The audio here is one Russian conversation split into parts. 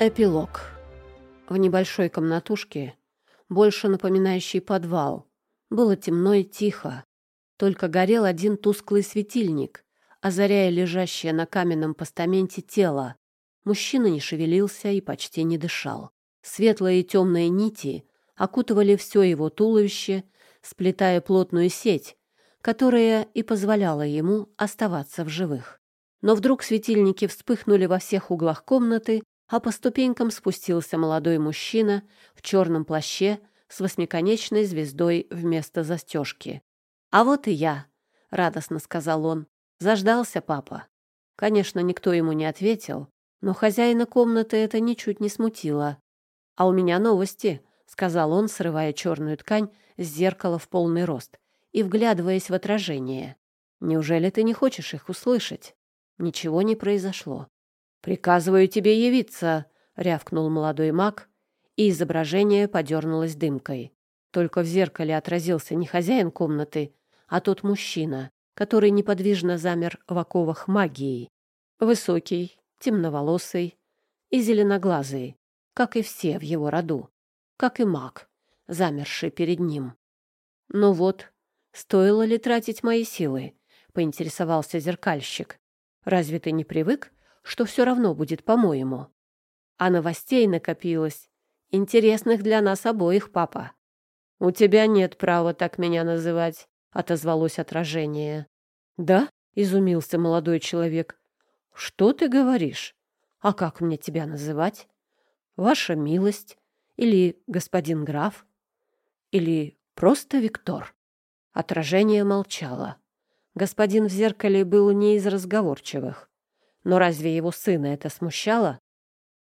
Эпилог. В небольшой комнатушке, больше напоминающей подвал, было темно и тихо. Только горел один тусклый светильник, озаряя лежащее на каменном постаменте тело. Мужчина не шевелился и почти не дышал. Светлые и темные нити окутывали все его туловище, сплетая плотную сеть, которая и позволяла ему оставаться в живых. Но вдруг светильники вспыхнули во всех углах комнаты, а по ступенькам спустился молодой мужчина в черном плаще с восьмиконечной звездой вместо застежки. «А вот и я», — радостно сказал он. «Заждался папа». Конечно, никто ему не ответил, но хозяина комнаты это ничуть не смутило. «А у меня новости», — сказал он, срывая черную ткань с зеркала в полный рост и вглядываясь в отражение. «Неужели ты не хочешь их услышать?» Ничего не произошло. «Приказываю тебе явиться», — рявкнул молодой маг, и изображение подернулось дымкой. Только в зеркале отразился не хозяин комнаты, а тот мужчина, который неподвижно замер в оковах магии. Высокий, темноволосый и зеленоглазый, как и все в его роду, как и маг, замерший перед ним. «Ну вот, стоило ли тратить мои силы?» — поинтересовался зеркальщик. «Разве ты не привык что все равно будет по-моему. А новостей накопилось. Интересных для нас обоих, папа. «У тебя нет права так меня называть», — отозвалось отражение. «Да?» — изумился молодой человек. «Что ты говоришь? А как мне тебя называть? Ваша милость? Или господин граф? Или просто Виктор?» Отражение молчало. Господин в зеркале был не из разговорчивых. Но разве его сына это смущало?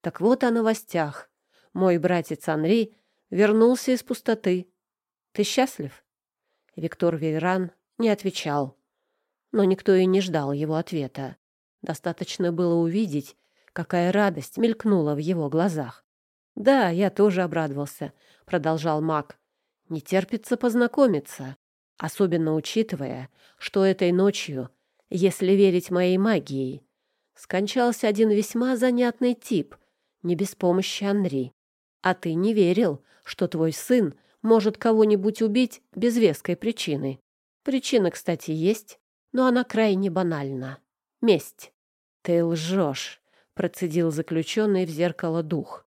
Так вот о новостях. Мой братец Анри вернулся из пустоты. Ты счастлив? Виктор Вейран не отвечал. Но никто и не ждал его ответа. Достаточно было увидеть, какая радость мелькнула в его глазах. «Да, я тоже обрадовался», — продолжал маг. «Не терпится познакомиться, особенно учитывая, что этой ночью, если верить моей магии, скончался один весьма занятный тип, не без помощи Анри. А ты не верил, что твой сын может кого-нибудь убить без веской причины. Причина, кстати, есть, но она крайне банальна. Месть. Ты лжешь, процедил заключенный в зеркало дух.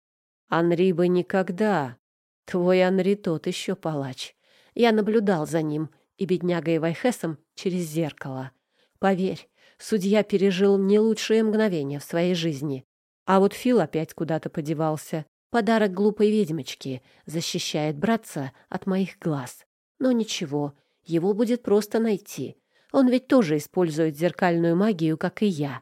Анри бы никогда. Твой Анри тот еще палач. Я наблюдал за ним и беднягой Вайхесом через зеркало. Поверь, судья пережил не лучшие мгновения в своей жизни. А вот Фил опять куда-то подевался. Подарок глупой ведьмочки защищает братца от моих глаз. Но ничего, его будет просто найти. Он ведь тоже использует зеркальную магию, как и я.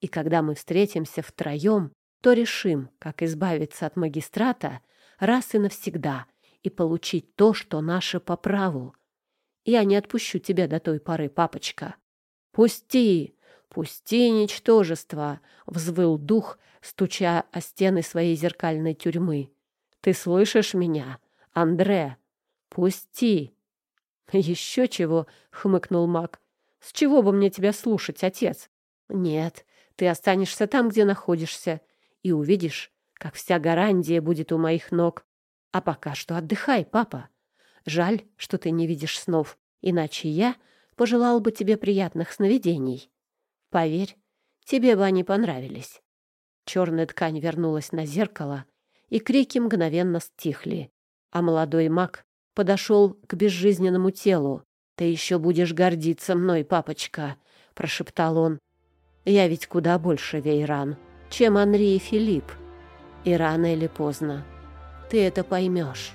И когда мы встретимся втроем, то решим, как избавиться от магистрата раз и навсегда и получить то, что наше по праву. Я не отпущу тебя до той поры, папочка. «Пусти! Пусти, ничтожество!» — взвыл дух, стуча о стены своей зеркальной тюрьмы. «Ты слышишь меня, Андре? Пусти!» «Еще чего!» — хмыкнул маг. «С чего бы мне тебя слушать, отец?» «Нет, ты останешься там, где находишься, и увидишь, как вся гарантия будет у моих ног. А пока что отдыхай, папа. Жаль, что ты не видишь снов, иначе я пожелал бы тебе приятных сновидений. Поверь, тебе бы они понравились. Черная ткань вернулась на зеркало, и крики мгновенно стихли, а молодой маг подошел к безжизненному телу. «Ты еще будешь гордиться мной, папочка», — прошептал он. «Я ведь куда больше Вейран, чем Анри и Филипп. И рано или поздно ты это поймешь».